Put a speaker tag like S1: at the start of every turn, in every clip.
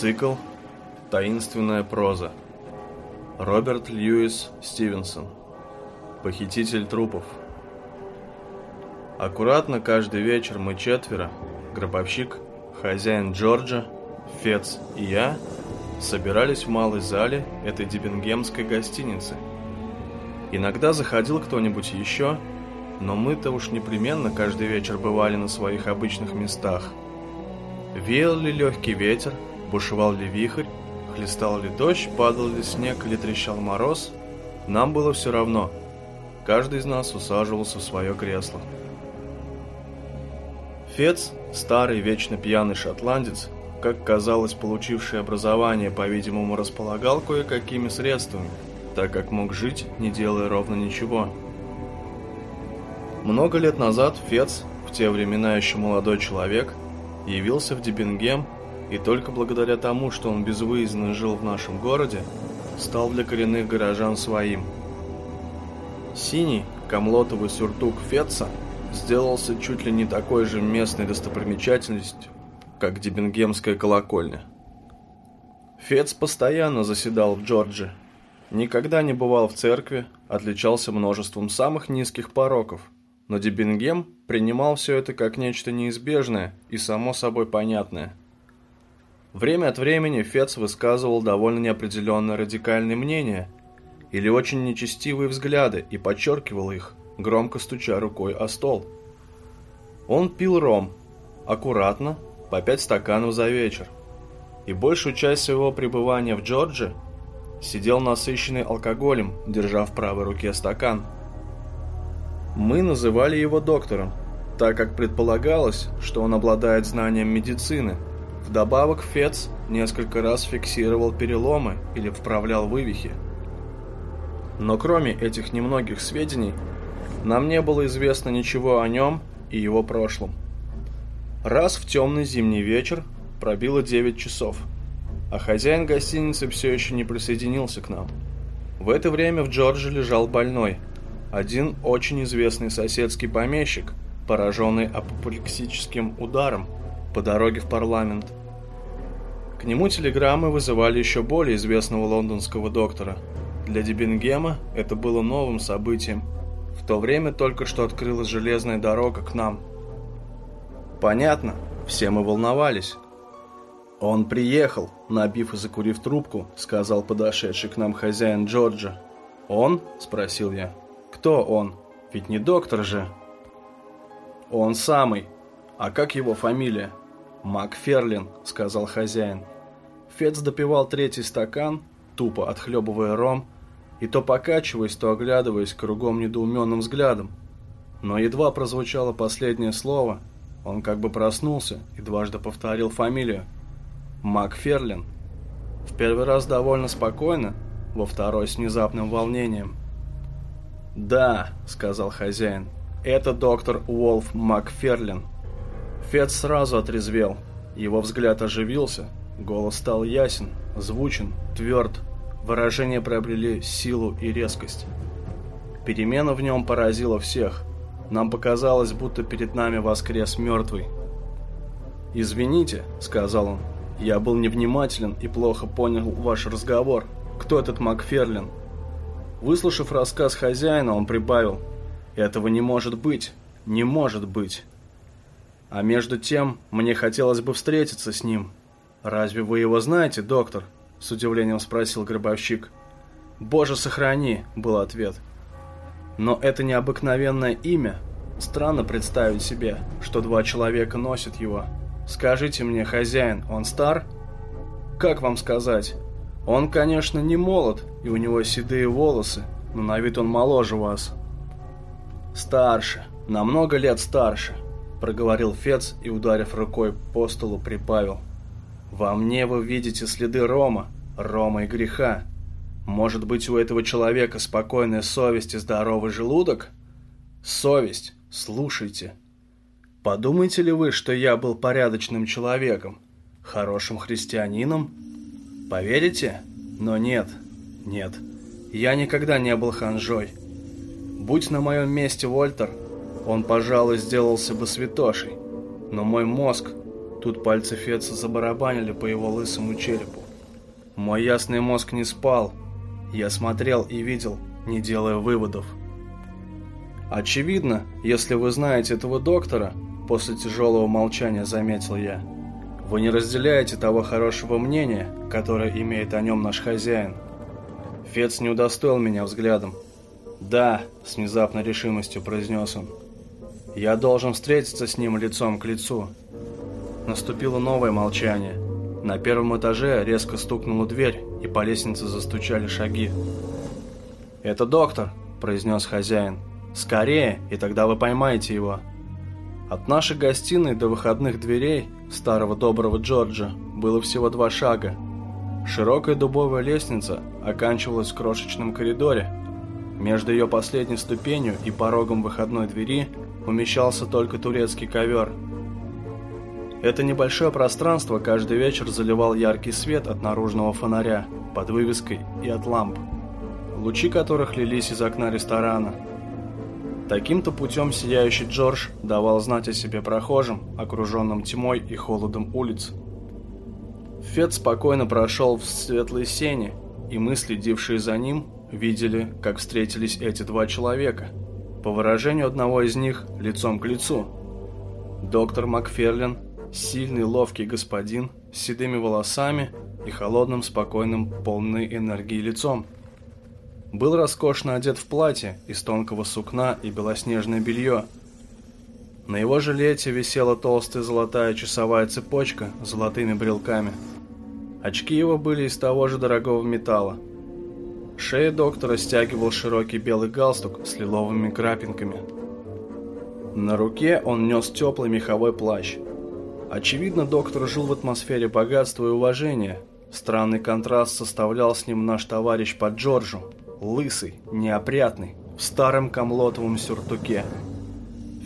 S1: Цикл «Таинственная проза». Роберт Льюис Стивенсон. Похититель трупов. Аккуратно каждый вечер мы четверо, гробовщик, хозяин Джорджа, Фец и я, собирались в малой зале этой дебингемской гостиницы. Иногда заходил кто-нибудь еще, но мы-то уж непременно каждый вечер бывали на своих обычных местах. Веял ли легкий ветер, бушевал ли вихрь, хлестал ли дождь, падал ли снег или трещал мороз, нам было все равно. Каждый из нас усаживался в свое кресло. Фец, старый, вечно пьяный шотландец, как казалось, получивший образование, по-видимому, располагал кое-какими средствами, так как мог жить, не делая ровно ничего. Много лет назад Фец, в те времена еще молодой человек, явился в Дебингем и только благодаря тому, что он безвыездно жил в нашем городе, стал для коренных горожан своим. Синий камлотовый сюртук Фетца сделался чуть ли не такой же местной достопримечательностью, как Дебингемская колокольня. Фец постоянно заседал в Джорджи, никогда не бывал в церкви, отличался множеством самых низких пороков, но Дебингем принимал все это как нечто неизбежное и само собой понятное. Время от времени Фец высказывал довольно неопределенные радикальные мнения или очень нечестивые взгляды и подчеркивал их, громко стуча рукой о стол. Он пил ром, аккуратно, по пять стаканов за вечер, и большую часть своего пребывания в Джорджи сидел насыщенный алкоголем, держа в правой руке стакан. Мы называли его доктором, так как предполагалось, что он обладает знанием медицины – Вдобавок Фец несколько раз фиксировал переломы или вправлял вывихи. Но кроме этих немногих сведений, нам не было известно ничего о нем и его прошлом. Раз в темный зимний вечер пробило 9 часов, а хозяин гостиницы все еще не присоединился к нам. В это время в Джорджи лежал больной, один очень известный соседский помещик, пораженный апоплексическим ударом по дороге в парламент – к нему телеграммы вызывали еще более известного лондонского доктора. Для Дебингема это было новым событием. В то время только что открылась железная дорога к нам. Понятно, все мы волновались. «Он приехал», — набив и закурив трубку, сказал подошедший к нам хозяин Джорджа. «Он?» — спросил я. «Кто он? Ведь не доктор же». «Он самый. А как его фамилия?» «Макферлин», — сказал хозяин. Фец допивал третий стакан, тупо отхлебывая ром, и то покачиваясь, то оглядываясь кругом недоуменным взглядом. Но едва прозвучало последнее слово, он как бы проснулся и дважды повторил фамилию. Макферлин. В первый раз довольно спокойно, во второй с внезапным волнением. «Да», — сказал хозяин, — «это доктор Уолф Макферлин». Фец сразу отрезвел, его взгляд оживился — Голос стал ясен, звучен, тверд. Выражения приобрели силу и резкость. Перемена в нем поразила всех. Нам показалось, будто перед нами воскрес мертвый. «Извините», — сказал он, — «я был невнимателен и плохо понял ваш разговор. Кто этот Макферлин?» Выслушав рассказ хозяина, он прибавил, «Этого не может быть, не может быть». А между тем, мне хотелось бы встретиться с ним, «Разве вы его знаете, доктор?» – с удивлением спросил гробовщик. «Боже, сохрани!» – был ответ. «Но это необыкновенное имя. Странно представить себе, что два человека носят его. Скажите мне, хозяин, он стар?» «Как вам сказать? Он, конечно, не молод, и у него седые волосы, но на вид он моложе вас». «Старше, на много лет старше», – проговорил Фец и, ударив рукой по столу, прибавил – во мне вы видите следы Рома, Рома и греха. Может быть, у этого человека спокойная совесть и здоровый желудок? Совесть, слушайте. Подумаете ли вы, что я был порядочным человеком, хорошим христианином? Поверите? Но нет, нет. Я никогда не был ханжой. Будь на моем месте Вольтер, он, пожалуй, сделался бы святошей. Но мой мозг Тут пальцы Фетца забарабанили по его лысому черепу. Мой ясный мозг не спал. Я смотрел и видел, не делая выводов. Очевидно, если вы знаете этого доктора, после тяжелого молчания заметил я, вы не разделяете того хорошего мнения, которое имеет о нем наш хозяин. Фец не удостоил меня взглядом. «Да», — с внезапной решимостью произнес он, — «я должен встретиться с ним лицом к лицу». Наступило новое молчание. На первом этаже резко стукнула дверь, и по лестнице застучали шаги. «Это доктор», — произнес хозяин. «Скорее, и тогда вы поймаете его». От нашей гостиной до выходных дверей старого доброго Джорджа было всего два шага. Широкая дубовая лестница оканчивалась в крошечном коридоре. Между ее последней ступенью и порогом выходной двери умещался только турецкий ковер — это небольшое пространство каждый вечер заливал яркий свет от наружного фонаря под вывеской и от ламп, лучи которых лились из окна ресторана. Таким-то путем сияющий Джордж давал знать о себе прохожим, окруженным тьмой и холодом улиц. Фет спокойно прошел в светлой сене, и мы, следившие за ним, видели, как встретились эти два человека. По выражению одного из них, лицом к лицу. Доктор Макферлин Сильный, ловкий господин с седыми волосами и холодным, спокойным, полной энергии лицом. Был роскошно одет в платье из тонкого сукна и белоснежное белье. На его жилете висела толстая золотая часовая цепочка с золотыми брелками. Очки его были из того же дорогого металла. Шея доктора стягивал широкий белый галстук с лиловыми крапинками. На руке он нес теплый меховой плащ – Очевидно, доктор жил в атмосфере богатства и уважения. Странный контраст составлял с ним наш товарищ по Джорджу. Лысый, неопрятный, в старом камлотовом сюртуке.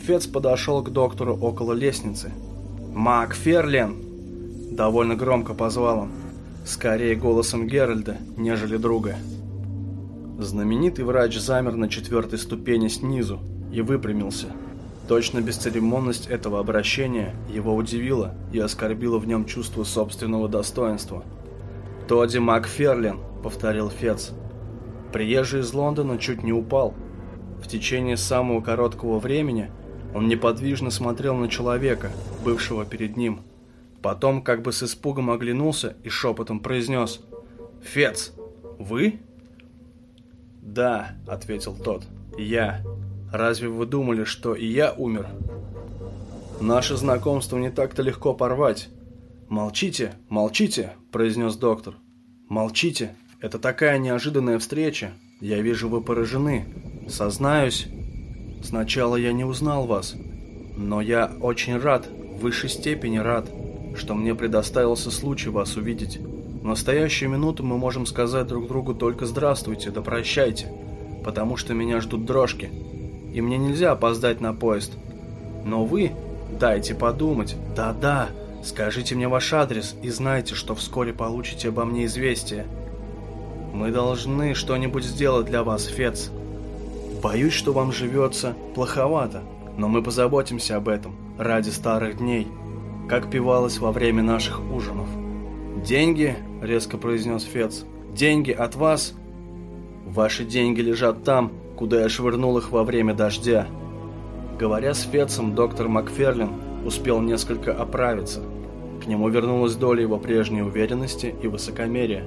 S1: Фец подошел к доктору около лестницы. «Мак Ферлен!» Довольно громко позвал он. Скорее голосом Геральда, нежели друга. Знаменитый врач замер на четвертой ступени снизу и выпрямился – Точно бесцеремонность этого обращения его удивила и оскорбила в нем чувство собственного достоинства. «Тодди Макферлин», — повторил Фец. Приезжий из Лондона чуть не упал. В течение самого короткого времени он неподвижно смотрел на человека, бывшего перед ним. Потом как бы с испугом оглянулся и шепотом произнес «Фец, вы?» «Да», — ответил тот, — «я». Разве вы думали, что и я умер? Наше знакомство не так-то легко порвать. Молчите, молчите, произнес доктор. Молчите, это такая неожиданная встреча. Я вижу, вы поражены. Сознаюсь, сначала я не узнал вас, но я очень рад, в высшей степени рад, что мне предоставился случай вас увидеть. В настоящую минуту мы можем сказать друг другу только «здравствуйте», да «прощайте», потому что меня ждут дрожки и мне нельзя опоздать на поезд. Но вы дайте подумать. Да-да, скажите мне ваш адрес и знайте, что вскоре получите обо мне известие. Мы должны что-нибудь сделать для вас, Фец. Боюсь, что вам живется плоховато, но мы позаботимся об этом ради старых дней, как пивалось во время наших ужинов. «Деньги», — резко произнес Фец, — «деньги от вас?» «Ваши деньги лежат там, куда я швырнул их во время дождя. Говоря с Фетцем, доктор Макферлин успел несколько оправиться. К нему вернулась доля его прежней уверенности и высокомерия.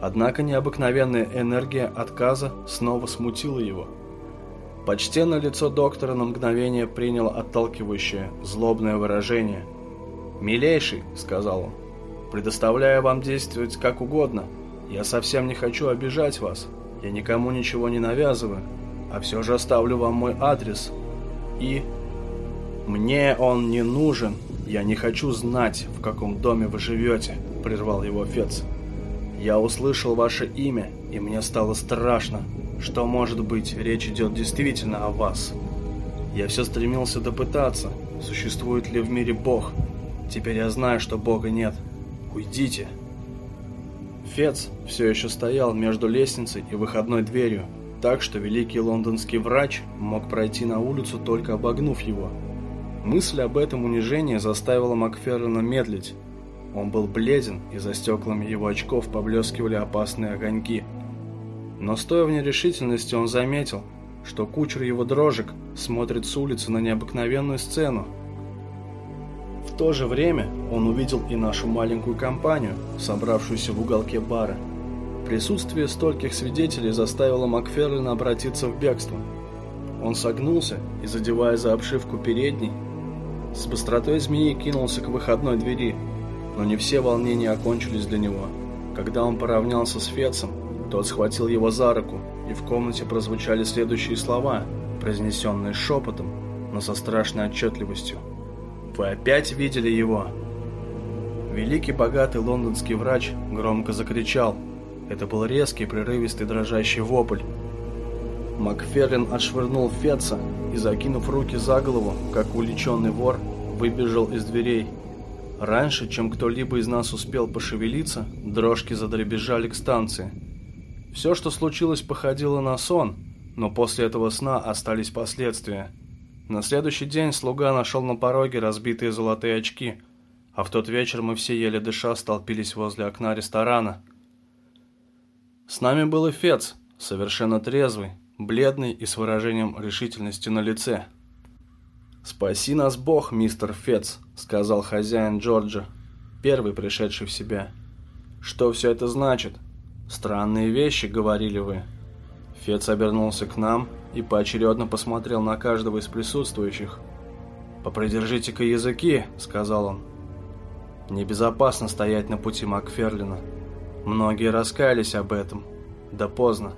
S1: Однако необыкновенная энергия отказа снова смутила его. Почтенное лицо доктора на мгновение приняло отталкивающее, злобное выражение. «Милейший», — сказал он, — «предоставляю вам действовать как угодно. Я совсем не хочу обижать вас. Я никому ничего не навязываю а все же оставлю вам мой адрес. И... Мне он не нужен. Я не хочу знать, в каком доме вы живете, прервал его Фец. Я услышал ваше имя, и мне стало страшно, что, может быть, речь идет действительно о вас. Я все стремился допытаться, существует ли в мире Бог. Теперь я знаю, что Бога нет. Уйдите. Фец все еще стоял между лестницей и выходной дверью, так, что великий лондонский врач мог пройти на улицу, только обогнув его. Мысль об этом унижении заставила Макферлина медлить. Он был бледен, и за стеклами его очков поблескивали опасные огоньки. Но стоя в нерешительности, он заметил, что кучер его дрожек смотрит с улицы на необыкновенную сцену. В то же время он увидел и нашу маленькую компанию, собравшуюся в уголке бара. Присутствие стольких свидетелей заставило Макферлина обратиться в бегство. Он согнулся и, задевая за обшивку передней, с быстротой змеи кинулся к выходной двери, но не все волнения окончились для него. Когда он поравнялся с Фецем, тот схватил его за руку, и в комнате прозвучали следующие слова, произнесенные шепотом, но со страшной отчетливостью. «Вы опять видели его?» Великий богатый лондонский врач громко закричал. Это был резкий, прерывистый, дрожащий вопль. Макферлин отшвырнул Фетца и, закинув руки за голову, как уличенный вор, выбежал из дверей. Раньше, чем кто-либо из нас успел пошевелиться, дрожки задребезжали к станции. Все, что случилось, походило на сон, но после этого сна остались последствия. На следующий день слуга нашел на пороге разбитые золотые очки, а в тот вечер мы все еле дыша столпились возле окна ресторана. С нами был и Фец, совершенно трезвый, бледный и с выражением решительности на лице. «Спаси нас Бог, мистер Фец», — сказал хозяин Джорджа, первый пришедший в себя. «Что все это значит?» «Странные вещи», — говорили вы. Фец обернулся к нам и поочередно посмотрел на каждого из присутствующих. «Попридержите-ка языки», — сказал он. «Небезопасно стоять на пути Макферлина. Многие раскаялись об этом. Да поздно».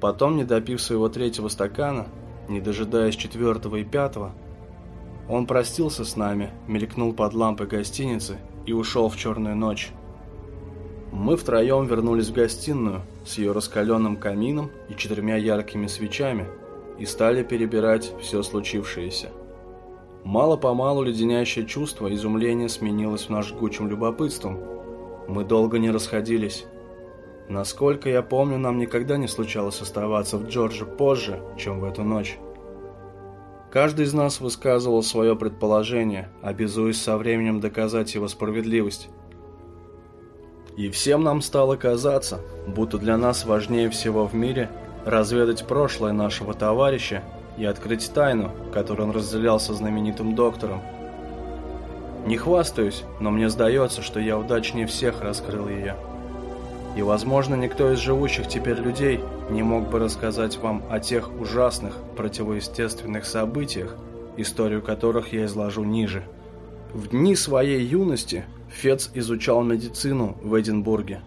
S1: Потом, не допив своего третьего стакана, не дожидаясь четвертого и пятого, он простился с нами, мелькнул под лампой гостиницы и ушел в черную ночь. Мы втроем вернулись в гостиную с ее раскаленным камином и четырьмя яркими свечами и стали перебирать все случившееся. Мало-помалу леденящее чувство изумления сменилось в наш жгучим любопытством. Мы долго не расходились. Насколько я помню, нам никогда не случалось оставаться в Джорджи позже, чем в эту ночь. Каждый из нас высказывал свое предположение, обязуясь со временем доказать его справедливость. И всем нам стало казаться, будто для нас важнее всего в мире разведать прошлое нашего товарища и открыть тайну, которую он разделял со знаменитым доктором. Не хвастаюсь, но мне сдается, что я удачнее всех раскрыл ее. И, возможно, никто из живущих теперь людей не мог бы рассказать вам о тех ужасных, противоестественных событиях, историю которых я изложу ниже. В дни своей юности Фец изучал медицину в Эдинбурге.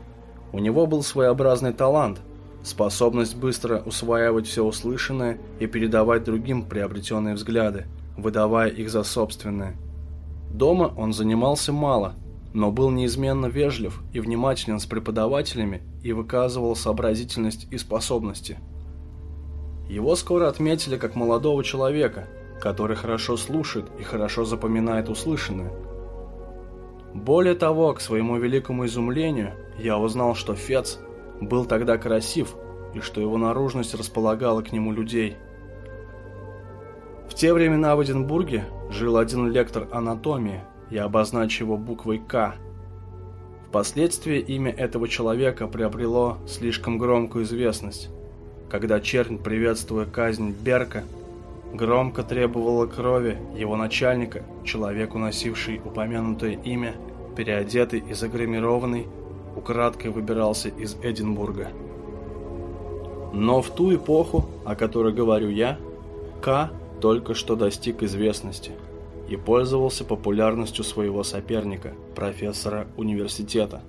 S1: У него был своеобразный талант, способность быстро усваивать все услышанное и передавать другим приобретенные взгляды, выдавая их за собственные. Дома он занимался мало, но был неизменно вежлив и внимателен с преподавателями и выказывал сообразительность и способности. Его скоро отметили как молодого человека, который хорошо слушает и хорошо запоминает услышанное – более того, к своему великому изумлению, я узнал, что Фец был тогда красив и что его наружность располагала к нему людей. В те времена в Эдинбурге жил один лектор анатомии, я обозначу его буквой «К». Впоследствии имя этого человека приобрело слишком громкую известность, когда чернь, приветствуя казнь Берка, громко требовала крови его начальника, человеку, носивший упомянутое имя, переодетый и загримированный, украдкой выбирался из Эдинбурга. Но в ту эпоху, о которой говорю я, К только что достиг известности и пользовался популярностью своего соперника, профессора университета.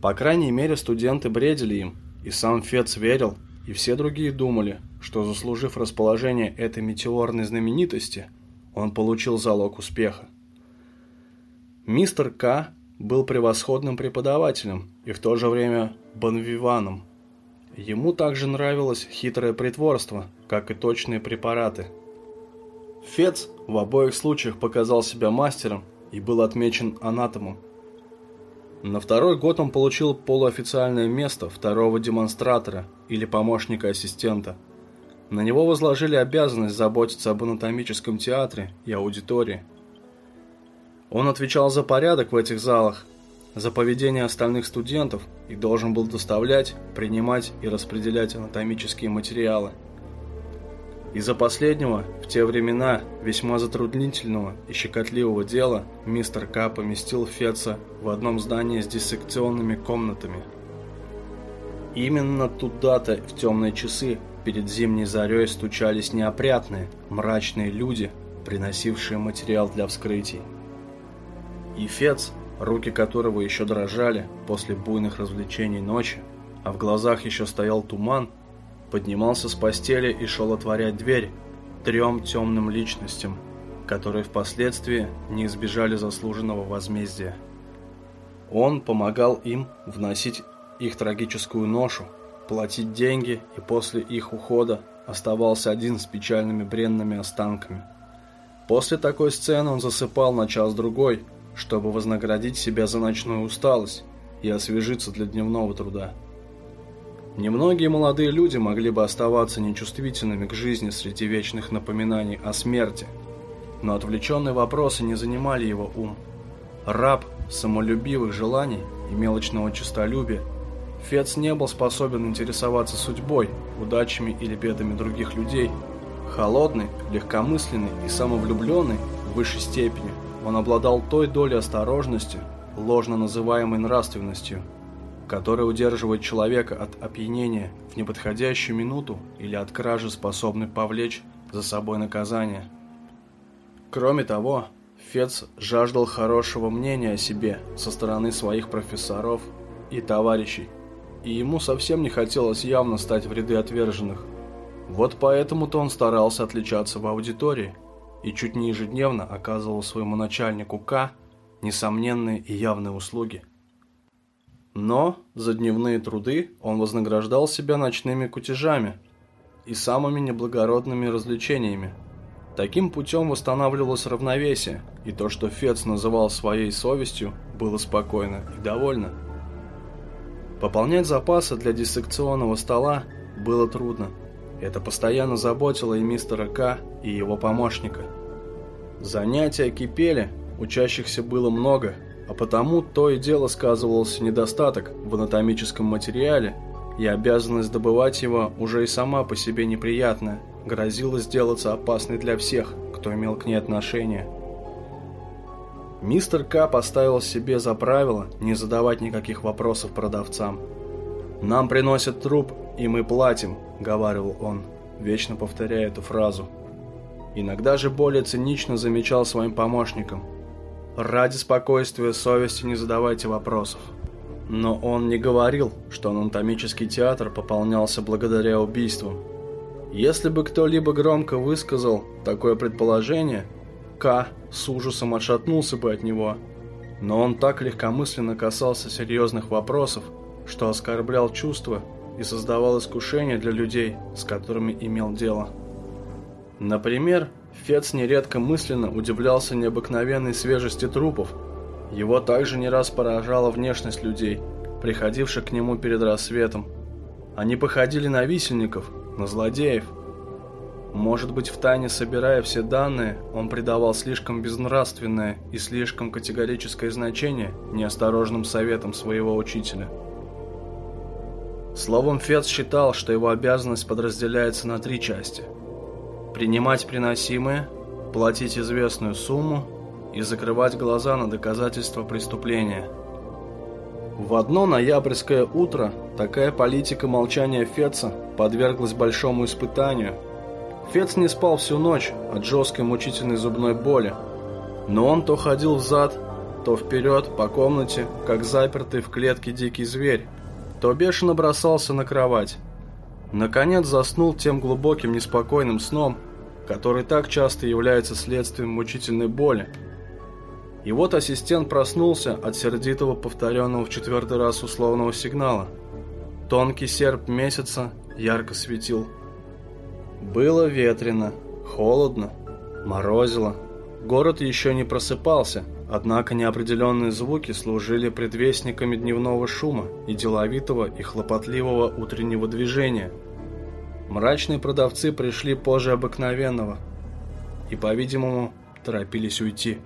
S1: По крайней мере, студенты бредили им, и сам Фец верил, и все другие думали, что заслужив расположение этой метеорной знаменитости, он получил залог успеха. Мистер К. был превосходным преподавателем и в то же время бонвиваном. Ему также нравилось хитрое притворство, как и точные препараты. Фец в обоих случаях показал себя мастером и был отмечен анатомом. На второй год он получил полуофициальное место второго демонстратора или помощника ассистента. На него возложили обязанность заботиться об анатомическом театре и аудитории. Он отвечал за порядок в этих залах, за поведение остальных студентов и должен был доставлять, принимать и распределять анатомические материалы. Из-за последнего, в те времена, весьма затруднительного и щекотливого дела, мистер К поместил Фетца в одном здании с диссекционными комнатами. Именно туда-то в темные часы перед зимней зарей стучались неопрятные, мрачные люди, приносившие материал для вскрытий. И Фец, руки которого еще дрожали после буйных развлечений ночи, а в глазах еще стоял туман, поднимался с постели и шел отворять дверь трем темным личностям, которые впоследствии не избежали заслуженного возмездия. Он помогал им вносить их трагическую ношу, платить деньги и после их ухода оставался один с печальными бренными останками. После такой сцены он засыпал на час-другой, чтобы вознаградить себя за ночную усталость и освежиться для дневного труда. Немногие молодые люди могли бы оставаться нечувствительными к жизни среди вечных напоминаний о смерти, но отвлеченные вопросы не занимали его ум. Раб самолюбивых желаний и мелочного честолюбия – Фец не был способен интересоваться судьбой, удачами или бедами других людей. Холодный, легкомысленный и самовлюбленный в высшей степени, он обладал той долей осторожности, ложно называемой нравственностью, которая удерживает человека от опьянения в неподходящую минуту или от кражи, способной повлечь за собой наказание. Кроме того, Фец жаждал хорошего мнения о себе со стороны своих профессоров и товарищей, и ему совсем не хотелось явно стать в ряды отверженных. Вот поэтому-то он старался отличаться в аудитории и чуть не ежедневно оказывал своему начальнику К несомненные и явные услуги. Но за дневные труды он вознаграждал себя ночными кутежами и самыми неблагородными развлечениями. Таким путем восстанавливалось равновесие, и то, что Фец называл своей совестью, было спокойно и довольно. Пополнять запасы для диссекционного стола было трудно. Это постоянно заботило и мистера К, и его помощника. Занятия кипели, учащихся было много, а потому то и дело сказывался недостаток в анатомическом материале, и обязанность добывать его уже и сама по себе неприятная, грозила сделаться опасной для всех, кто имел к ней отношение. Мистер К поставил себе за правило не задавать никаких вопросов продавцам. «Нам приносят труп, и мы платим», — говаривал он, вечно повторяя эту фразу. Иногда же более цинично замечал своим помощникам. «Ради спокойствия совести не задавайте вопросов». Но он не говорил, что анатомический театр пополнялся благодаря убийству. Если бы кто-либо громко высказал такое предположение, к с ужасом отшатнулся бы от него, но он так легкомысленно касался серьезных вопросов, что оскорблял чувства и создавал искушения для людей, с которыми имел дело. Например, Фец нередко мысленно удивлялся необыкновенной свежести трупов. Его также не раз поражала внешность людей, приходивших к нему перед рассветом. Они походили на висельников, на злодеев – может быть, втайне собирая все данные, он придавал слишком безнравственное и слишком категорическое значение неосторожным советам своего учителя. Словом, Фец считал, что его обязанность подразделяется на три части. Принимать приносимое, платить известную сумму и закрывать глаза на доказательства преступления. В одно ноябрьское утро такая политика молчания Феца подверглась большому испытанию – Фец не спал всю ночь от жесткой мучительной зубной боли. Но он то ходил взад, то вперед по комнате, как запертый в клетке дикий зверь, то бешено бросался на кровать. Наконец заснул тем глубоким неспокойным сном, который так часто является следствием мучительной боли. И вот ассистент проснулся от сердитого повторенного в четвертый раз условного сигнала. Тонкий серп месяца ярко светил было ветрено, холодно, морозило. Город еще не просыпался, однако неопределенные звуки служили предвестниками дневного шума и деловитого и хлопотливого утреннего движения. Мрачные продавцы пришли позже обыкновенного и, по-видимому, торопились уйти.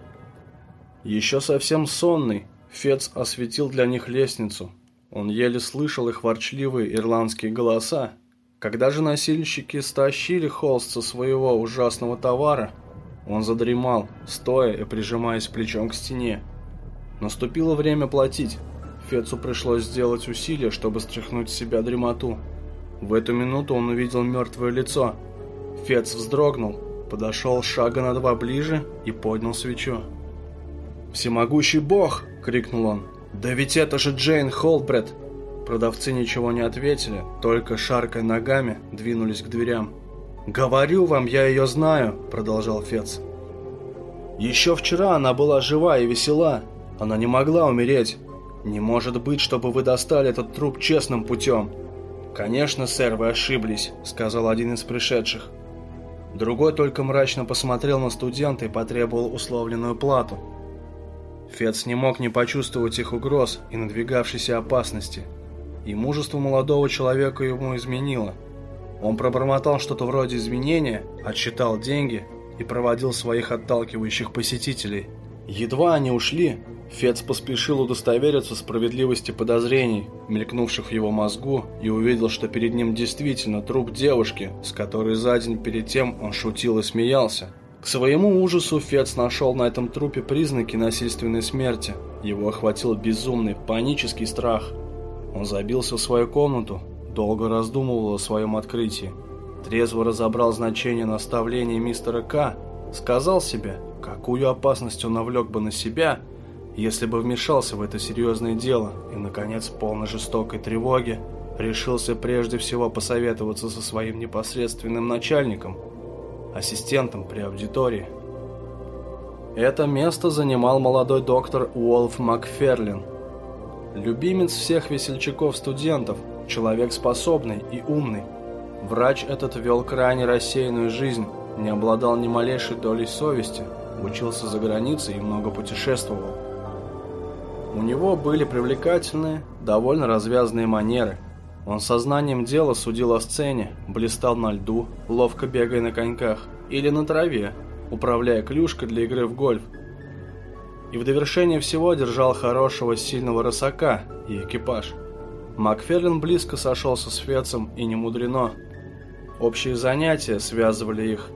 S1: Еще совсем сонный, Фец осветил для них лестницу. Он еле слышал их ворчливые ирландские голоса. Когда же носильщики стащили холст со своего ужасного товара, он задремал, стоя и прижимаясь плечом к стене. Наступило время платить. Фецу пришлось сделать усилие, чтобы стряхнуть с себя дремоту. В эту минуту он увидел мертвое лицо. Фец вздрогнул, подошел шага на два ближе и поднял свечу. «Всемогущий бог!» — крикнул он. «Да ведь это же Джейн Холбред!» Продавцы ничего не ответили, только шаркая ногами двинулись к дверям. «Говорю вам, я ее знаю», — продолжал Фец. «Еще вчера она была жива и весела. Она не могла умереть. Не может быть, чтобы вы достали этот труп честным путем». «Конечно, сэр, вы ошиблись», — сказал один из пришедших. Другой только мрачно посмотрел на студента и потребовал условленную плату. Фец не мог не почувствовать их угроз и надвигавшейся опасности. И мужество молодого человека ему изменило. Он пробормотал что-то вроде изменения, отсчитал деньги и проводил своих отталкивающих посетителей. Едва они ушли, Фец поспешил удостовериться в справедливости подозрений, мелькнувших в его мозгу, и увидел, что перед ним действительно труп девушки, с которой за день перед тем он шутил и смеялся. К своему ужасу Фец нашел на этом трупе признаки насильственной смерти. Его охватил безумный, панический страх. Он забился в свою комнату, долго раздумывал о своем открытии. Трезво разобрал значение наставления мистера К. Сказал себе, какую опасность он навлек бы на себя, если бы вмешался в это серьезное дело, и, наконец, полной жестокой тревоги, решился прежде всего посоветоваться со своим непосредственным начальником – ассистентом при аудитории. Это место занимал молодой доктор Уолф Макферлин. Любимец всех весельчаков-студентов, человек способный и умный. Врач этот вел крайне рассеянную жизнь, не обладал ни малейшей долей совести, учился за границей и много путешествовал. У него были привлекательные, довольно развязные манеры – он сознанием дела судил о сцене, блистал на льду, ловко бегая на коньках, или на траве, управляя клюшкой для игры в гольф. И в довершение всего держал хорошего сильного рысака и экипаж. Макферлин близко сошелся с Фецем и не мудрено. Общие занятия связывали их.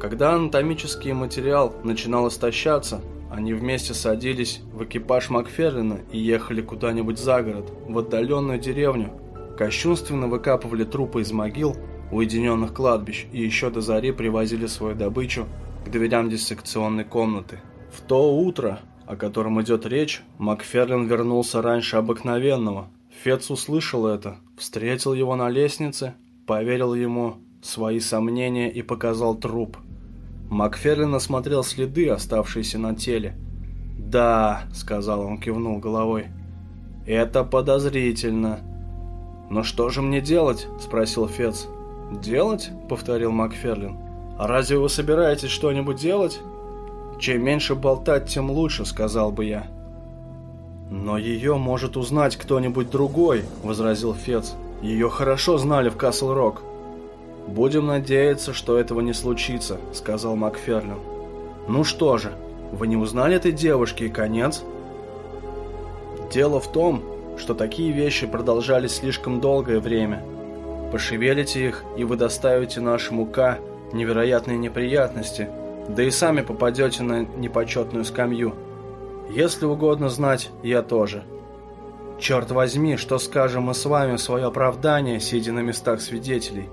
S1: Когда анатомический материал начинал истощаться, они вместе садились в экипаж Макферлина и ехали куда-нибудь за город, в отдаленную деревню, кощунственно выкапывали трупы из могил, уединенных кладбищ и еще до зари привозили свою добычу к дверям диссекционной комнаты. В то утро, о котором идет речь, Макферлин вернулся раньше обыкновенного. Фец услышал это, встретил его на лестнице, поверил ему свои сомнения и показал труп. Макферлин осмотрел следы, оставшиеся на теле. «Да», — сказал он, кивнул головой, — «это подозрительно. «Но что же мне делать?» – спросил Фец. «Делать?» – повторил Макферлин. «А разве вы собираетесь что-нибудь делать?» «Чем меньше болтать, тем лучше», – сказал бы я. «Но ее может узнать кто-нибудь другой», – возразил Фец. «Ее хорошо знали в Касл-Рок». «Будем надеяться, что этого не случится», – сказал Макферлин. «Ну что же, вы не узнали этой девушки и конец?» «Дело в том, что такие вещи продолжались слишком долгое время. Пошевелите их, и вы доставите нашему К невероятные неприятности, да и сами попадете на непочетную скамью. Если угодно знать, я тоже. Черт возьми, что скажем мы с вами в свое оправдание, сидя на местах свидетелей?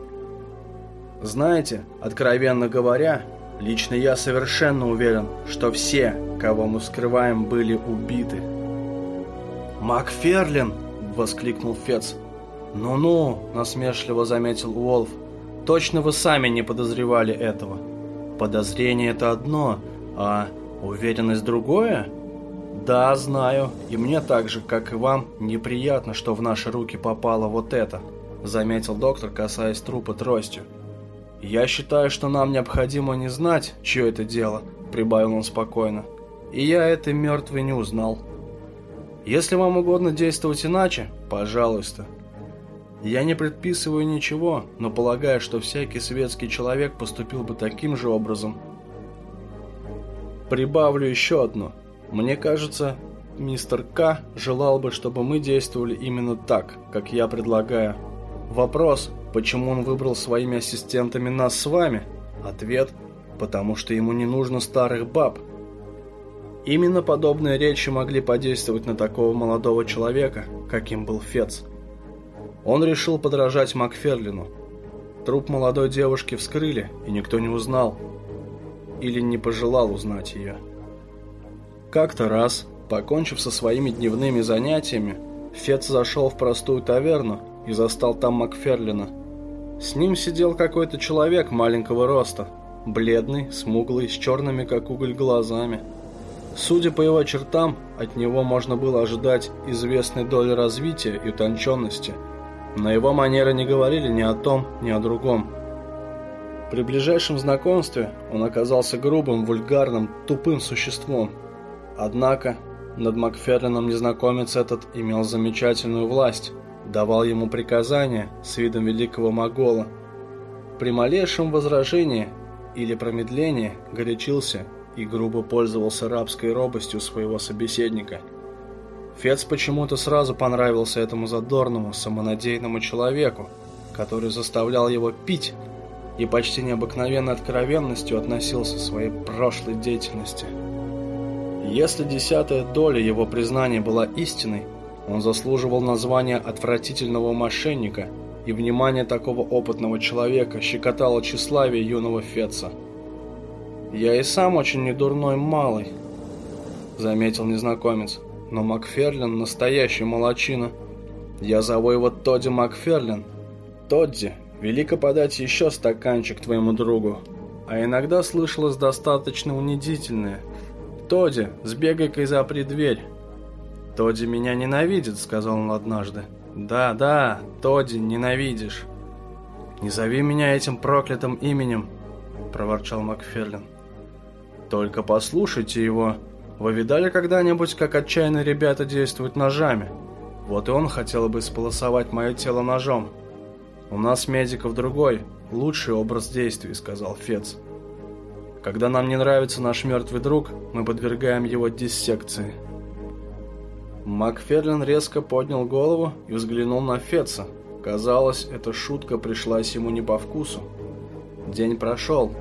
S1: Знаете, откровенно говоря, лично я совершенно уверен, что все, кого мы скрываем, были убиты. «Макферлин!» — воскликнул Фец. «Ну-ну», — насмешливо заметил Уолф. «Точно вы сами не подозревали этого. Подозрение — это одно, а уверенность — другое?» «Да, знаю, и мне так же, как и вам, неприятно, что в наши руки попало вот это», — заметил доктор, касаясь трупа тростью. «Я считаю, что нам необходимо не знать, чье это дело», — прибавил он спокойно. «И я это мертвый не узнал». Если вам угодно действовать иначе, пожалуйста. Я не предписываю ничего, но полагаю, что всякий светский человек поступил бы таким же образом. Прибавлю еще одно. Мне кажется, мистер К. желал бы, чтобы мы действовали именно так, как я предлагаю. Вопрос, почему он выбрал своими ассистентами нас с вами? Ответ, потому что ему не нужно старых баб. Именно подобные речи могли подействовать на такого молодого человека, каким был Фец. Он решил подражать Макферлину. Труп молодой девушки вскрыли, и никто не узнал. Или не пожелал узнать ее. Как-то раз, покончив со своими дневными занятиями, Фец зашел в простую таверну и застал там Макферлина. С ним сидел какой-то человек маленького роста, бледный, смуглый, с черными как уголь глазами. Судя по его чертам, от него можно было ожидать известной доли развития и утонченности – но его манеры не говорили ни о том, ни о другом. При ближайшем знакомстве он оказался грубым, вульгарным, тупым существом. Однако над Макферлином незнакомец этот имел замечательную власть, давал ему приказания с видом великого могола. При малейшем возражении или промедлении горячился и грубо пользовался рабской робостью своего собеседника – Фец почему-то сразу понравился этому задорному, самонадеянному человеку, который заставлял его пить и почти необыкновенной откровенностью относился к своей прошлой деятельности. Если десятая доля его признания была истиной, он заслуживал названия отвратительного мошенника, и внимание такого опытного человека щекотало тщеславие юного Феца. «Я и сам очень недурной малый», — заметил незнакомец. Но Макферлин настоящий молочина. Я зову его Тодди Макферлин. Тодди, велико подать еще стаканчик твоему другу. А иногда слышалось достаточно унизительное. Тодди, сбегай-ка и запри дверь. Тодди меня ненавидит, сказал он однажды. Да, да, Тодди, ненавидишь. Не зови меня этим проклятым именем, проворчал Макферлин. Только послушайте его, вы видали когда-нибудь, как отчаянные ребята действуют ножами? Вот и он хотел бы сполосовать мое тело ножом. У нас, медиков, другой, лучший образ действий, сказал Фец. Когда нам не нравится наш мертвый друг, мы подвергаем его диссекции. Макферлин резко поднял голову и взглянул на Феца. Казалось, эта шутка пришлась ему не по вкусу. День прошел.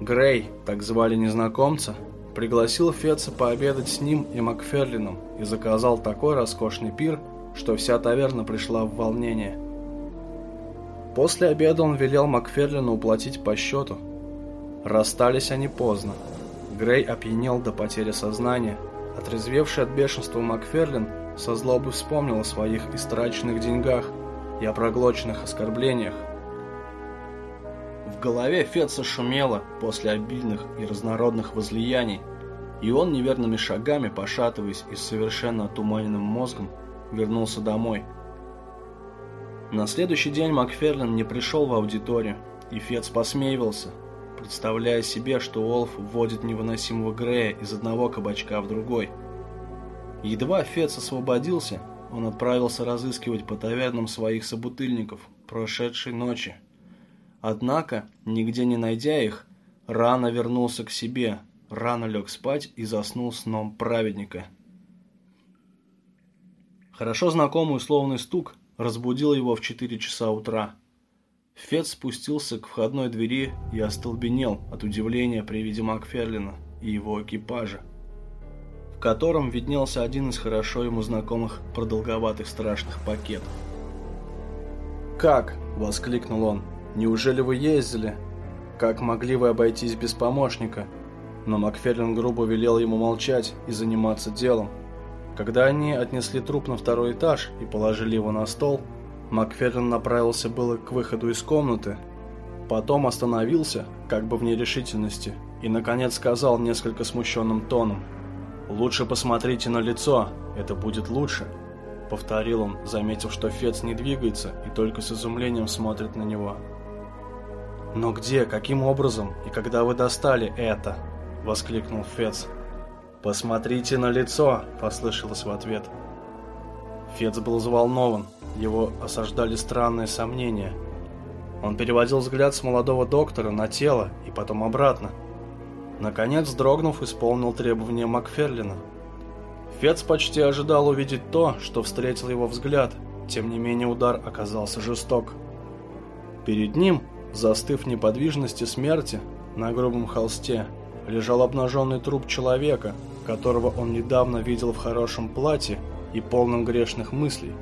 S1: Грей, так звали незнакомца, пригласил Феца пообедать с ним и Макферлином и заказал такой роскошный пир, что вся таверна пришла в волнение. После обеда он велел Макферлину уплатить по счету. Расстались они поздно. Грей опьянел до потери сознания. Отрезвевший от бешенства Макферлин со злобой вспомнил о своих истраченных деньгах и о проглоченных оскорблениях. В голове Фетца шумело после обильных и разнородных возлияний, и он неверными шагами, пошатываясь и с совершенно отуманенным мозгом, вернулся домой. На следующий день Макферлин не пришел в аудиторию, и Фетц посмеивался, представляя себе, что Олф вводит невыносимого Грея из одного кабачка в другой. Едва Фетц освободился, он отправился разыскивать по тавернам своих собутыльников прошедшей ночи. Однако, нигде не найдя их, рано вернулся к себе, рано лег спать и заснул сном праведника. Хорошо знакомый условный стук разбудил его в 4 часа утра. Фет спустился к входной двери и остолбенел от удивления при виде Макферлина и его экипажа, в котором виднелся один из хорошо ему знакомых продолговатых страшных пакетов. «Как?» – воскликнул он. Неужели вы ездили? Как могли вы обойтись без помощника? Но Макферлин грубо велел ему молчать и заниматься делом. Когда они отнесли труп на второй этаж и положили его на стол, Макферлин направился было к выходу из комнаты, потом остановился, как бы в нерешительности, и наконец сказал несколько смущенным тоном: "Лучше посмотрите на лицо, это будет лучше", повторил он, заметив, что Фец не двигается и только с изумлением смотрит на него. «Но где, каким образом и когда вы достали это?» – воскликнул Фец. «Посмотрите на лицо!» – послышалось в ответ. Фец был взволнован. его осаждали странные сомнения. Он переводил взгляд с молодого доктора на тело и потом обратно. Наконец, дрогнув, исполнил требования Макферлина. Фец почти ожидал увидеть то, что встретил его взгляд, тем не менее удар оказался жесток. Перед ним, застыв в неподвижности смерти, на грубом холсте, лежал обнаженный труп человека, которого он недавно видел в хорошем платье и полном грешных мыслей.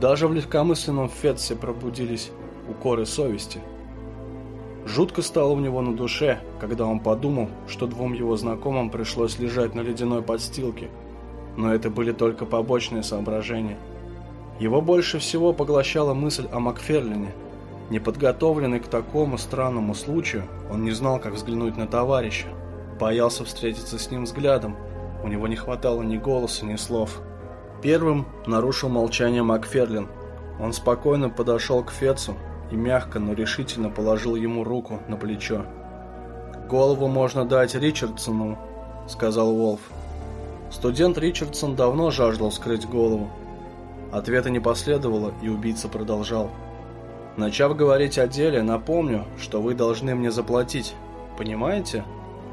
S1: Даже в легкомысленном Фетсе пробудились укоры совести. Жутко стало у него на душе, когда он подумал, что двум его знакомым пришлось лежать на ледяной подстилке. Но это были только побочные соображения. Его больше всего поглощала мысль о Макферлине. Неподготовленный к такому странному случаю, он не знал, как взглянуть на товарища. Боялся встретиться с ним взглядом. У него не хватало ни голоса, ни слов. Первым нарушил молчание Макферлин. Он спокойно подошел к Фецу и мягко, но решительно положил ему руку на плечо. «Голову можно дать Ричардсону», — сказал Уолф. Студент Ричардсон давно жаждал скрыть голову. Ответа не последовало, и убийца продолжал. «Начав говорить о деле, напомню, что вы должны мне заплатить. Понимаете?»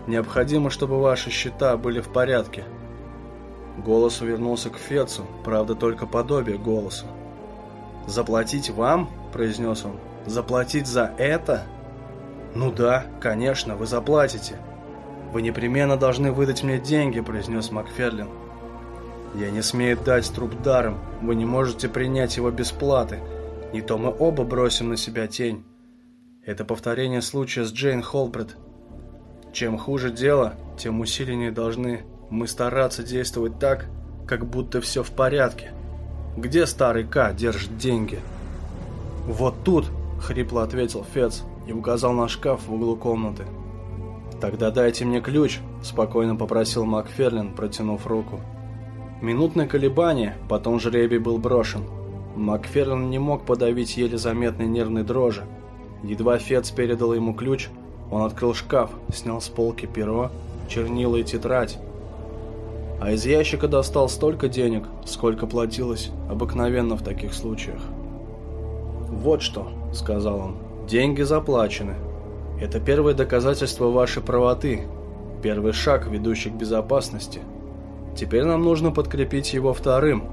S1: Необходимо, чтобы ваши счета были в порядке. Голос увернулся к Фецу, правда, только подобие голоса. «Заплатить вам?» – произнес он. «Заплатить за это?» «Ну да, конечно, вы заплатите. Вы непременно должны выдать мне деньги», – произнес Макферлин. «Я не смею дать труп даром. Вы не можете принять его без платы. Не то мы оба бросим на себя тень. Это повторение случая с Джейн Холбред. Чем хуже дело, тем усиленнее должны мы стараться действовать так, как будто все в порядке. Где старый К держит деньги? Вот тут, хрипло ответил Фец и указал на шкаф в углу комнаты. Тогда дайте мне ключ, спокойно попросил Макферлин, протянув руку. Минутное колебание, потом жребий был брошен. Макферлин не мог подавить еле заметной нервной дрожи. Едва Фец передал ему ключ, он открыл шкаф, снял с полки перо, чернила и тетрадь. А из ящика достал столько денег, сколько платилось обыкновенно в таких случаях. «Вот что», — сказал он, — «деньги заплачены. Это первое доказательство вашей правоты, первый шаг, ведущий к безопасности. Теперь нам нужно подкрепить его вторым.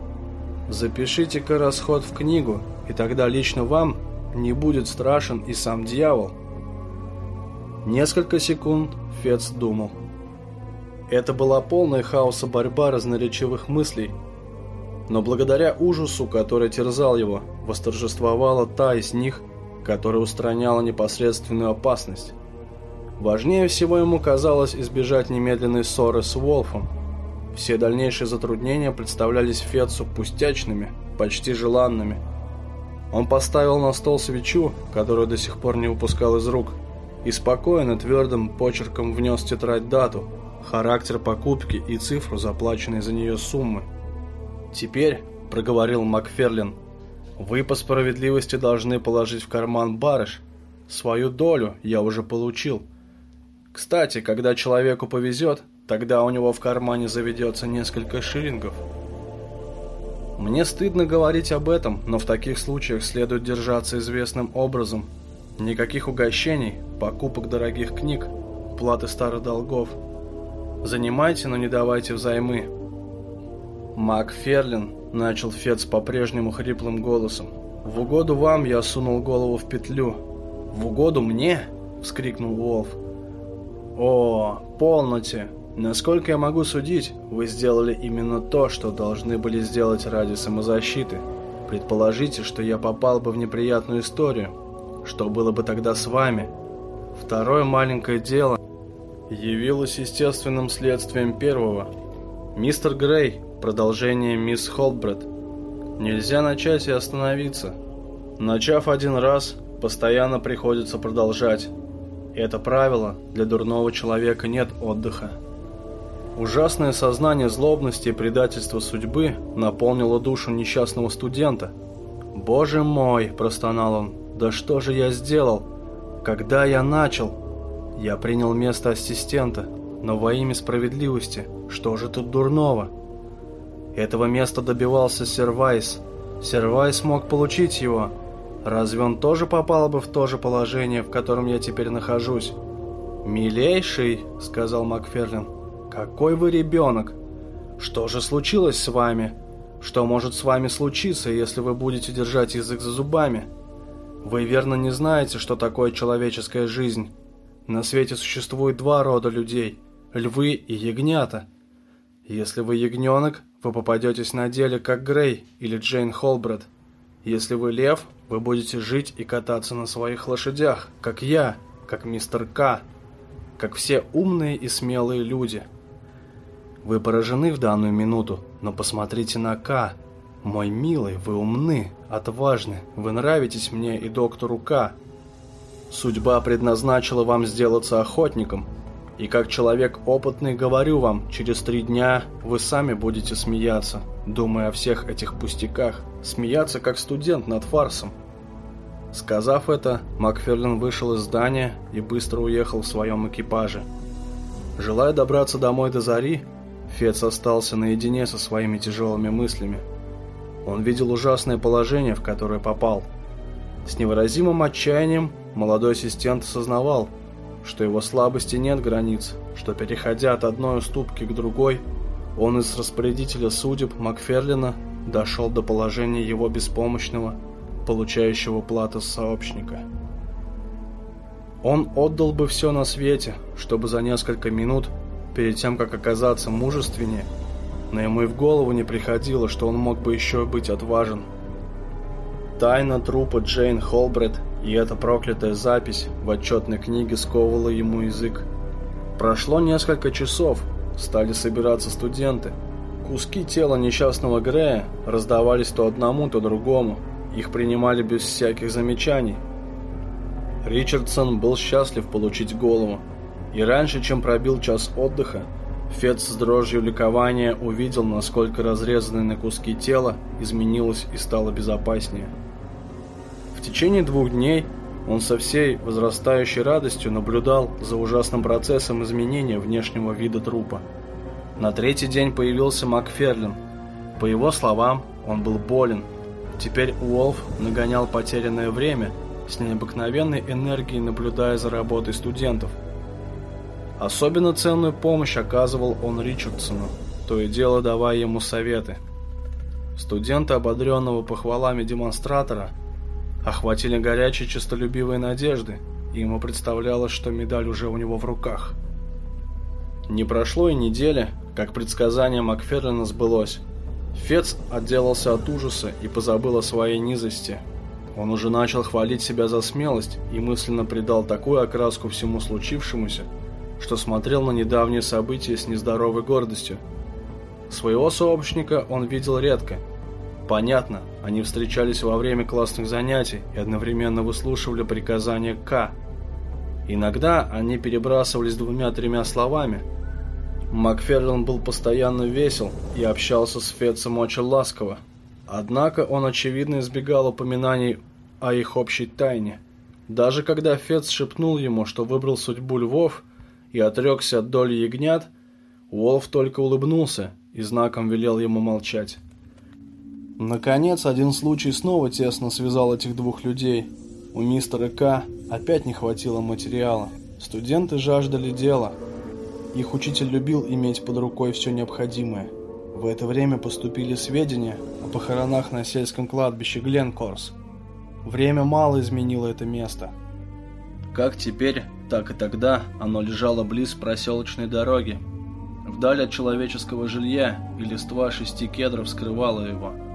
S1: Запишите-ка расход в книгу, и тогда лично вам не будет страшен и сам дьявол». Несколько секунд Фец думал. Это была полная хаоса борьба разноречивых мыслей. Но благодаря ужасу, который терзал его, восторжествовала та из них, которая устраняла непосредственную опасность. Важнее всего ему казалось избежать немедленной ссоры с Волфом. Все дальнейшие затруднения представлялись Фетцу пустячными, почти желанными. Он поставил на стол свечу, которую до сих пор не выпускал из рук – и спокойно твердым почерком внес тетрадь дату, характер покупки и цифру заплаченной за нее суммы. «Теперь», — проговорил Макферлин, — «вы по справедливости должны положить в карман барыш. Свою долю я уже получил. Кстати, когда человеку повезет, тогда у него в кармане заведется несколько шиллингов». Мне стыдно говорить об этом, но в таких случаях следует держаться известным образом – Никаких угощений, покупок дорогих книг, платы старых долгов. Занимайте, но не давайте взаймы. Мак Ферлин, начал Фец по-прежнему хриплым голосом. В угоду вам я сунул голову в петлю. В угоду мне? вскрикнул Уолф. О, полноте. Насколько я могу судить, вы сделали именно то, что должны были сделать ради самозащиты. Предположите, что я попал бы в неприятную историю, что было бы тогда с вами? Второе маленькое дело явилось естественным следствием первого. Мистер Грей, продолжение мисс Холбред. Нельзя начать и остановиться. Начав один раз, постоянно приходится продолжать. Это правило, для дурного человека нет отдыха. Ужасное сознание злобности и предательства судьбы наполнило душу несчастного студента. «Боже мой!» – простонал он. Да что же я сделал? Когда я начал? Я принял место ассистента, но во имя справедливости, что же тут дурного? Этого места добивался Сервайс. Сервай смог получить его. Разве он тоже попал бы в то же положение, в котором я теперь нахожусь? «Милейший», — сказал Макферлин, — «какой вы ребенок! Что же случилось с вами? Что может с вами случиться, если вы будете держать язык за зубами? Вы верно не знаете, что такое человеческая жизнь. На свете существует два рода людей – львы и ягнята. Если вы ягненок, вы попадетесь на деле, как Грей или Джейн Холбред. Если вы лев, вы будете жить и кататься на своих лошадях, как я, как мистер К, как все умные и смелые люди. Вы поражены в данную минуту, но посмотрите на К. Мой милый, вы умны, отважны, вы нравитесь мне и доктору К. Судьба предназначила вам сделаться охотником, и как человек опытный говорю вам, через три дня вы сами будете смеяться, думая о всех этих пустяках, смеяться как студент над фарсом. Сказав это, Макферлин вышел из здания и быстро уехал в своем экипаже. Желая добраться домой до зари, Фец остался наедине со своими тяжелыми мыслями. Он видел ужасное положение, в которое попал. С невыразимым отчаянием молодой ассистент осознавал, что его слабости нет границ, что, переходя от одной уступки к другой, он из распорядителя судеб Макферлина дошел до положения его беспомощного, получающего плату сообщника. Он отдал бы все на свете, чтобы за несколько минут, перед тем, как оказаться мужественнее, но ему и в голову не приходило, что он мог бы еще быть отважен. Тайна трупа Джейн Холбред и эта проклятая запись в отчетной книге сковывала ему язык. Прошло несколько часов, стали собираться студенты. Куски тела несчастного Грея раздавались то одному, то другому. Их принимали без всяких замечаний. Ричардсон был счастлив получить голову. И раньше, чем пробил час отдыха, Фет с дрожью ликования увидел, насколько разрезанное на куски тело изменилось и стало безопаснее. В течение двух дней он со всей возрастающей радостью наблюдал за ужасным процессом изменения внешнего вида трупа. На третий день появился Макферлин. По его словам, он был болен. Теперь Уолф нагонял потерянное время с необыкновенной энергией, наблюдая за работой студентов. Особенно ценную помощь оказывал он Ричардсону, то и дело давая ему советы. Студенты, ободренного похвалами демонстратора, охватили горячие честолюбивые надежды, и ему представлялось, что медаль уже у него в руках. Не прошло и недели, как предсказание Макферлина сбылось. Фец отделался от ужаса и позабыл о своей низости. Он уже начал хвалить себя за смелость и мысленно придал такую окраску всему случившемуся, что смотрел на недавние события с нездоровой гордостью. Своего сообщника он видел редко, Понятно, они встречались во время классных занятий и одновременно выслушивали приказания К. Иногда они перебрасывались двумя-тремя словами. Макферлин был постоянно весел и общался с Фетцем очень ласково. Однако он очевидно избегал упоминаний о их общей тайне. Даже когда Фетц шепнул ему, что выбрал судьбу львов и отрекся от доли ягнят, Уолф только улыбнулся и знаком велел ему молчать. Наконец, один случай снова тесно связал этих двух людей. У мистера К. опять не хватило материала. Студенты жаждали дела. Их учитель любил иметь под рукой все необходимое. В это время поступили сведения о похоронах на сельском кладбище Гленкорс. Время мало изменило это место. Как теперь, так и тогда оно лежало близ проселочной дороги. Вдаль от человеческого жилья и листва шести кедров скрывало его –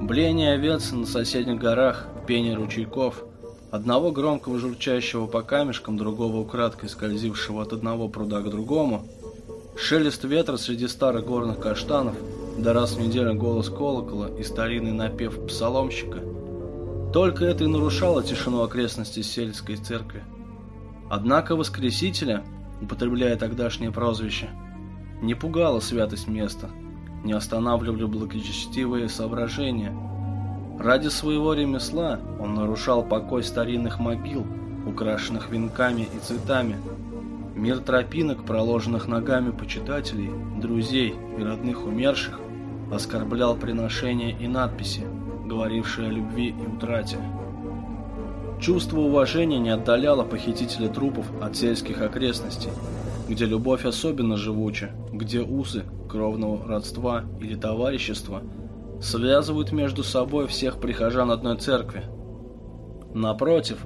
S1: Бление овец на соседних горах, пение ручейков, одного громкого журчащего по камешкам, другого украдкой скользившего от одного пруда к другому, шелест ветра среди старых горных каштанов, да раз в неделю голос колокола и старинный напев псаломщика. Только это и нарушало тишину окрестностей сельской церкви. Однако Воскресителя, употребляя тогдашнее прозвище, не пугала святость места – не останавливали благочестивые соображения. Ради своего ремесла он нарушал покой старинных могил, украшенных венками и цветами. Мир тропинок, проложенных ногами почитателей, друзей и родных умерших, оскорблял приношения и надписи,
S2: говорившие о любви и утрате. Чувство уважения не отдаляло похитителя трупов от сельских окрестностей, где любовь особенно живуча, где узы кровного родства или товарищества связывают между собой всех прихожан одной церкви. Напротив,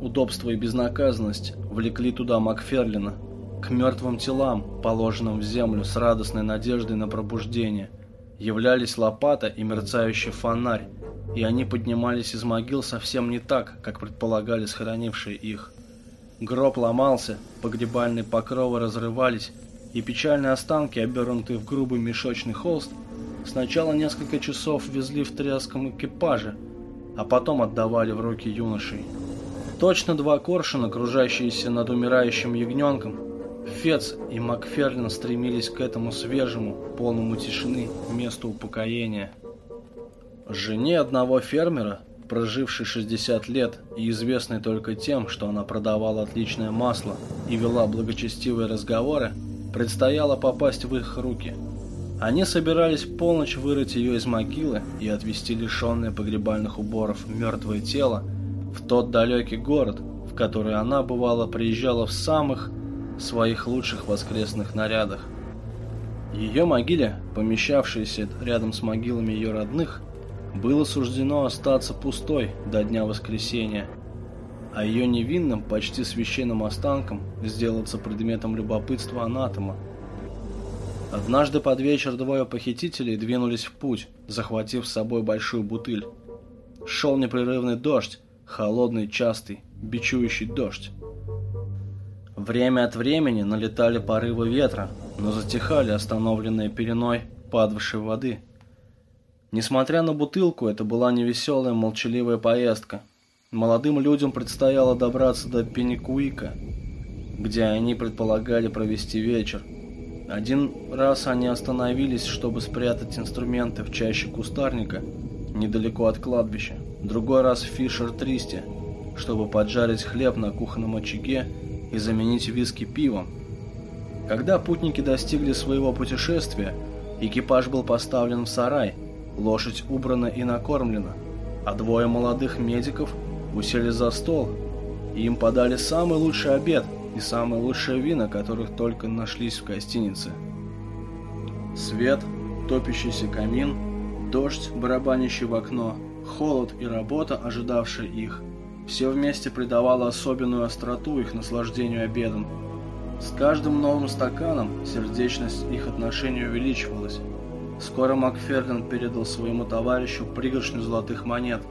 S2: удобство и безнаказанность влекли туда Макферлина, к мертвым телам, положенным в землю с радостной надеждой на пробуждение, являлись лопата и мерцающий фонарь, и они поднимались из могил совсем не так, как предполагали схоронившие их. Гроб ломался, погребальные покровы разрывались, и печальные останки, обернутые в грубый мешочный холст, сначала несколько часов везли в тряском экипаже, а потом отдавали в руки юношей. Точно два коршуна, кружащиеся над умирающим ягненком, Фец и Макферлин стремились к этому свежему, полному тишины, месту упокоения. Жене одного фермера, прожившей 60 лет и известной только тем, что она продавала отличное масло и вела благочестивые разговоры, предстояло попасть в их руки. Они собирались полночь вырыть ее из могилы и отвезти лишенное погребальных уборов мертвое тело в тот далекий город, в который она, бывало, приезжала в самых своих лучших воскресных нарядах. Ее могиле, помещавшейся рядом с могилами ее родных, было суждено остаться пустой до дня воскресения, а ее невинным, почти священным останкам сделаться предметом любопытства анатома. Однажды под вечер двое похитителей двинулись в путь, захватив с собой большую бутыль. Шел непрерывный дождь, холодный, частый, бичующий дождь. Время от времени налетали порывы ветра, но затихали, остановленные пеленой падавшей воды. Несмотря на бутылку, это была невеселая, молчаливая поездка. Молодым людям предстояло добраться до Пеникуика, где они предполагали провести вечер. Один раз они остановились, чтобы спрятать инструменты в чаще кустарника, недалеко от кладбища. Другой раз в Фишер-Тристе, чтобы поджарить хлеб на кухонном очаге и заменить виски пивом. Когда путники достигли своего путешествия, экипаж был поставлен в сарай, лошадь убрана и накормлена, а двое молодых медиков усели за стол, и им подали самый лучший обед и самые лучшие вина, которых только нашлись в гостинице. Свет, топящийся камин, дождь, барабанящий в окно, холод и работа, ожидавшие их – все вместе придавало особенную остроту их наслаждению обедом. С каждым новым стаканом сердечность их отношений увеличивалась. Скоро Макферлин передал своему товарищу пригоршню золотых монет.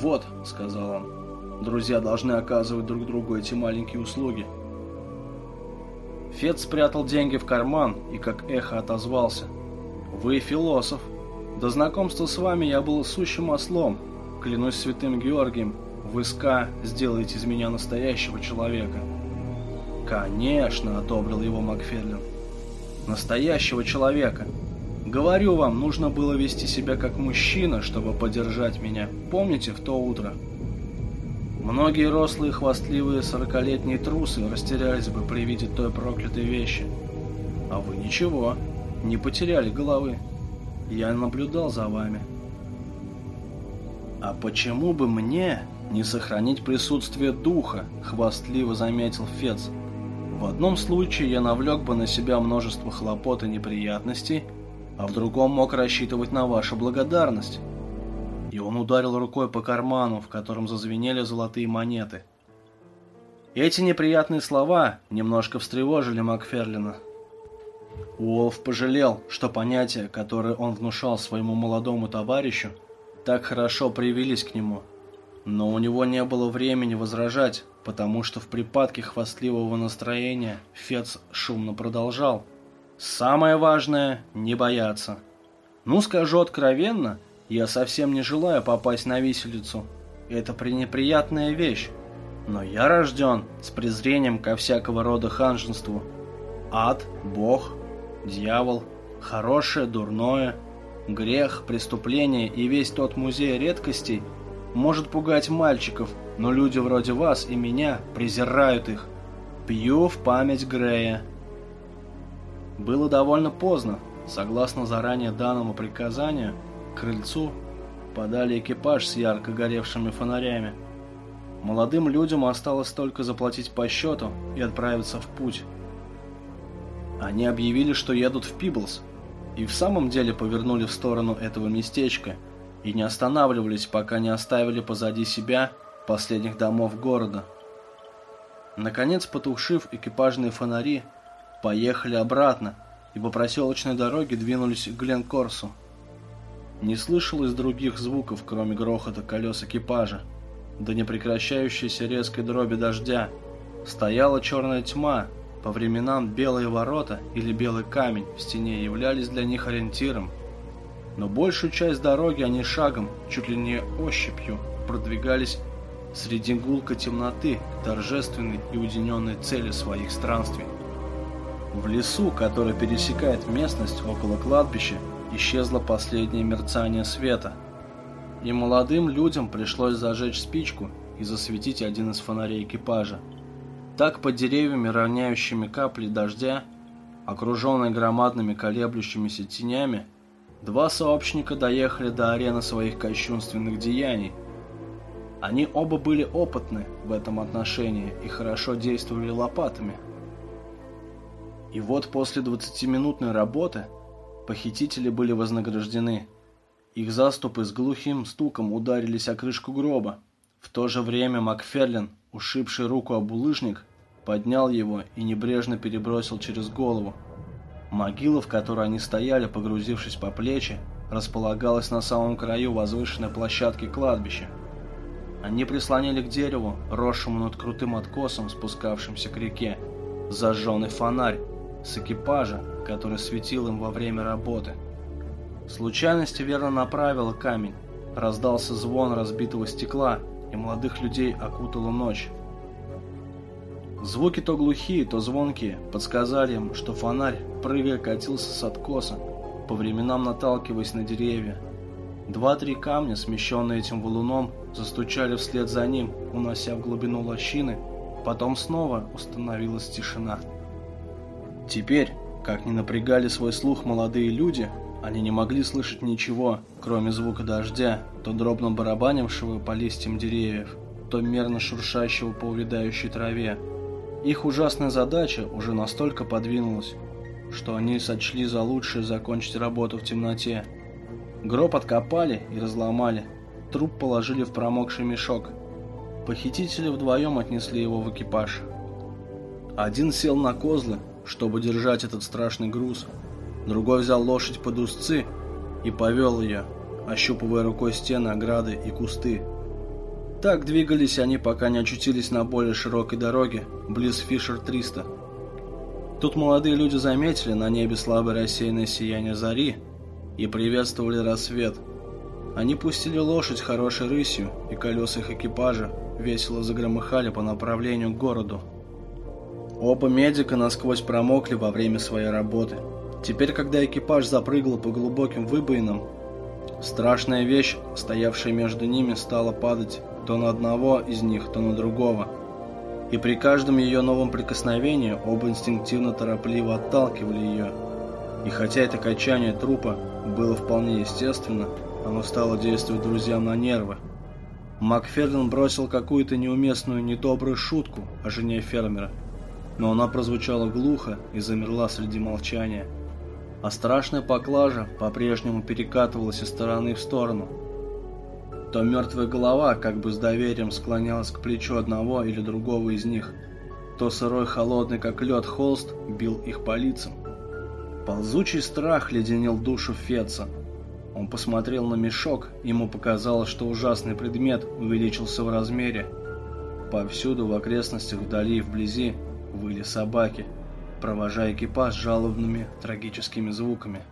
S2: «Вот», — сказал он, — «друзья должны оказывать друг другу эти маленькие услуги». Фед спрятал деньги в карман и как эхо отозвался. «Вы философ. До знакомства с вами я был сущим ослом. Клянусь святым Георгием, в СК сделаете из меня настоящего человека. Конечно, одобрил его Макферлин. Настоящего человека. Говорю вам, нужно было вести себя как мужчина, чтобы поддержать меня. Помните в то утро? Многие рослые, хвастливые, сорокалетние трусы растерялись бы при виде той проклятой вещи. А вы ничего, не потеряли головы. Я наблюдал за вами. А почему бы мне «Не сохранить присутствие духа», — хвастливо заметил Фец. «В одном случае я навлек бы на себя множество хлопот и неприятностей, а в другом мог рассчитывать на вашу благодарность». И он ударил рукой по карману, в котором зазвенели золотые монеты. Эти неприятные слова немножко встревожили Макферлина. Уолф пожалел, что понятия, которые он внушал своему молодому товарищу, так хорошо привились к нему – но у него не было времени возражать, потому что в припадке хвастливого настроения Фец шумно продолжал. «Самое важное – не бояться. Ну, скажу откровенно, я совсем не желаю попасть на виселицу. Это пренеприятная вещь. Но я рожден с презрением ко всякого рода ханжеству. Ад, Бог, дьявол, хорошее, дурное, грех, преступление и весь тот музей редкостей – может пугать мальчиков, но люди вроде вас и меня презирают их. Пью в память Грея. Было довольно поздно. Согласно заранее данному приказанию, к крыльцу подали экипаж с ярко горевшими фонарями. Молодым людям осталось только заплатить по счету и отправиться в путь. Они объявили, что едут в Пиблс, и в самом деле повернули в сторону этого местечка и не останавливались, пока не оставили позади себя последних домов города. Наконец, потушив экипажные фонари, поехали обратно и по проселочной дороге двинулись к Гленкорсу. Не слышалось других звуков, кроме грохота колес экипажа, до непрекращающейся резкой дроби дождя. Стояла черная тьма, по временам белые ворота или белый камень в стене являлись для них ориентиром. Но большую часть дороги они шагом, чуть ли не ощупью, продвигались среди гулка темноты к торжественной и уединенной цели своих странствий. В лесу, который пересекает местность около кладбища, исчезло последнее мерцание света, и молодым людям пришлось зажечь спичку и засветить один из фонарей экипажа. Так под деревьями, роняющими капли дождя, окруженные громадными колеблющимися тенями, два сообщника доехали до арены своих кощунственных деяний – они оба были опытны в этом отношении и хорошо действовали лопатами. И вот после 20-минутной работы похитители были вознаграждены. Их заступы с глухим стуком ударились о крышку гроба. В то же время Макферлин, ушибший руку об улыжник, поднял его и небрежно перебросил через голову. Могила, в которой они стояли, погрузившись по плечи, располагалась на самом краю возвышенной площадки кладбища. Они прислонили к дереву, росшему над крутым откосом, спускавшимся к реке, зажженный фонарь с экипажа, который светил им во время работы. Случайность верно направила камень. Раздался звон разбитого стекла, и молодых людей окутала ночь. Звуки то глухие, то звонкие подсказали им, что фонарь, прыгая, катился с откоса, по временам наталкиваясь на деревья, Два-три камня, смещенные этим валуном, застучали вслед за ним, унося в глубину лощины. Потом снова установилась тишина. Теперь, как ни напрягали свой слух молодые люди, они не могли слышать ничего, кроме звука дождя, то дробно барабанившего по листьям деревьев, то мерно шуршащего по увядающей траве. Их ужасная задача уже настолько подвинулась, что они сочли за лучшее закончить работу в темноте. Гроб откопали и разломали. Труп положили в промокший мешок. Похитители вдвоем отнесли его в экипаж. Один сел на козлы, чтобы держать этот страшный груз. Другой взял лошадь под узцы и повел ее, ощупывая рукой стены, ограды и кусты. Так двигались они, пока не очутились на более широкой дороге, близ Фишер-300. Тут молодые люди заметили на небе слабое рассеянное сияние зари, и приветствовали рассвет. Они пустили лошадь хорошей рысью, и колеса их экипажа весело загромыхали по направлению к городу. Оба медика насквозь промокли во время своей работы. Теперь, когда экипаж запрыгал по глубоким выбоинам, страшная вещь, стоявшая между ними, стала падать то на одного из них, то на другого. И при каждом ее новом прикосновении оба инстинктивно торопливо отталкивали ее. И хотя это качание трупа было вполне естественно, оно стало действовать друзьям на нервы. Макферден бросил какую-то неуместную недобрую шутку о жене фермера, но она прозвучала глухо и замерла среди молчания. А страшная поклажа по-прежнему перекатывалась из стороны в сторону. То мертвая голова как бы с доверием склонялась к плечу одного или другого из них, то сырой холодный как лед холст бил их по лицам. Ползучий страх леденил душу Феца. Он посмотрел на мешок, ему показалось, что ужасный предмет увеличился в размере. Повсюду в окрестностях вдали и вблизи выли собаки, провожая экипаж жалобными трагическими звуками.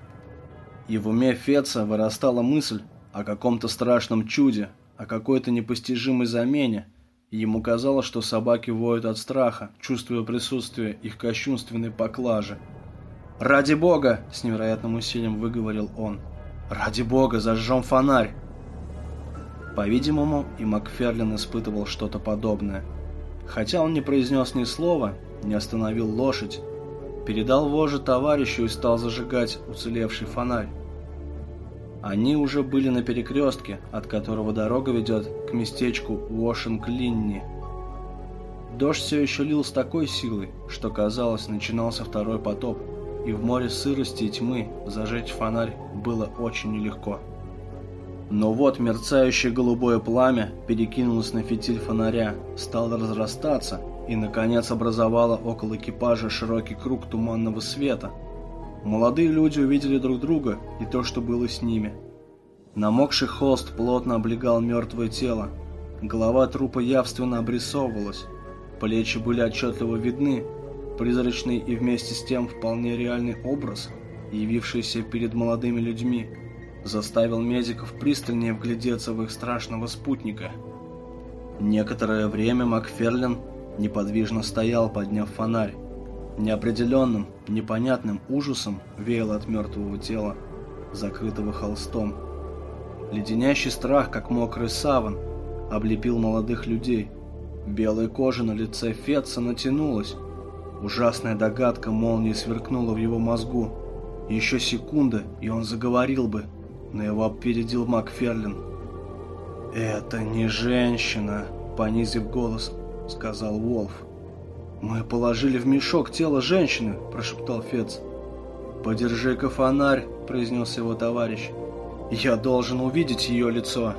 S2: И в уме Феца вырастала мысль о каком-то страшном чуде, о какой-то непостижимой замене, ему казалось, что собаки воют от страха, чувствуя присутствие их кощунственной поклажи. «Ради бога!» – с невероятным усилием выговорил он. «Ради бога, зажжем фонарь!» По-видимому, и Макферлин испытывал что-то подобное. Хотя он не произнес ни слова, не остановил лошадь, передал вожжи товарищу и стал зажигать уцелевший фонарь. Они уже были на перекрестке, от которого дорога ведет к местечку Уошинг-Линни. Дождь все еще лил с такой силой, что, казалось, начинался второй потоп, и в море сырости и тьмы зажечь фонарь было очень нелегко. Но вот мерцающее голубое пламя перекинулось на фитиль фонаря, стало разрастаться и, наконец, образовало около экипажа широкий круг туманного света. Молодые люди увидели друг друга и то, что было с ними. Намокший холст плотно облегал мертвое тело. Голова трупа явственно обрисовывалась. Плечи были отчетливо видны. Призрачный и вместе с тем вполне реальный образ, явившийся перед молодыми людьми, заставил медиков пристальнее вглядеться в их страшного спутника. Некоторое время Макферлин неподвижно стоял, подняв фонарь. Неопределенным, непонятным ужасом веяло от мертвого тела, закрытого холстом. Леденящий страх, как мокрый саван, облепил молодых людей. Белая кожа на лице Фетца натянулась. Ужасная догадка молнией сверкнула в его мозгу. Еще секунда, и он заговорил бы, но его опередил Макферлин. «Это не женщина», — понизив голос, сказал Волф. «Мы положили в мешок тело женщины», – прошептал Фец. «Подержи-ка фонарь», – произнес его товарищ. «Я должен увидеть ее лицо».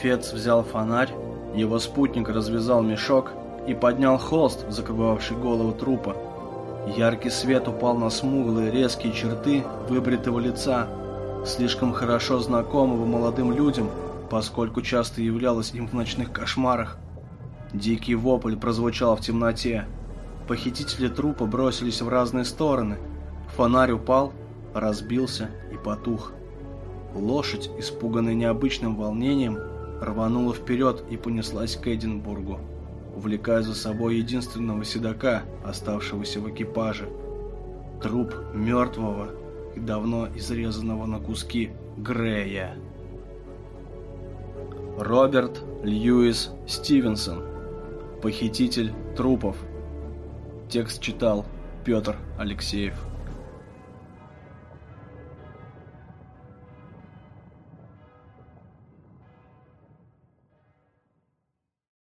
S2: Фец взял фонарь, его спутник развязал мешок и поднял холст, закрывавший голову трупа. Яркий свет упал на смуглые резкие черты выбритого лица, слишком хорошо знакомого молодым людям, поскольку часто являлось им в ночных кошмарах. Дикий вопль прозвучал в темноте. Похитители трупа бросились в разные стороны. Фонарь упал, разбился и потух. Лошадь, испуганная необычным волнением, рванула вперед и понеслась к Эдинбургу, увлекая за собой единственного седока, оставшегося в экипаже. Труп мертвого и давно изрезанного на куски Грея. Роберт Льюис Стивенсон Похититель трупов. Текст читал Петр Алексеев.